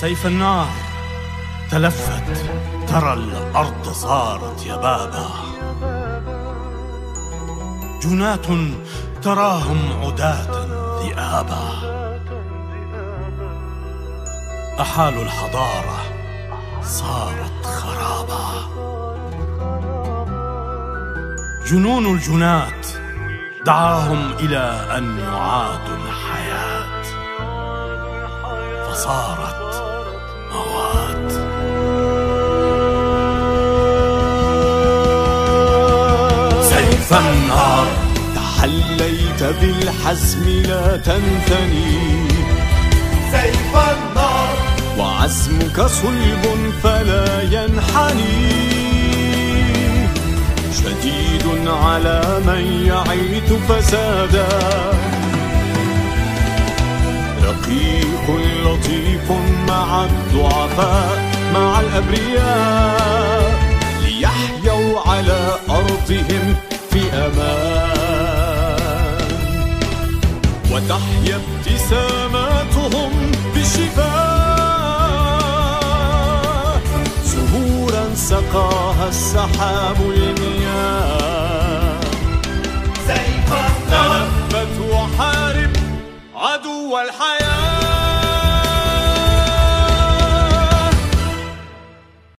سيف النار. تلفت. ترى الأرض صارت يبابا. جنات تراهم عداة ذئابا. أحالوا الحضارة صارت خرابا. جنون الجنات دعاهم إلى أن يعادوا الحياة. فصارت سيف النار. تحليت بالحزم لا تنثني. سيف النار. وعزمك صلب فلا ينحني. شديد على من يعيث فسادا. لطيف الضعفاء مع الأبرياء ليحيوا على أرضهم في أمان. وتحيا ابتساماتهم بالشفاء زهورا سقاها السحاب المياه سيف تلفت وحارب عدو الحياة.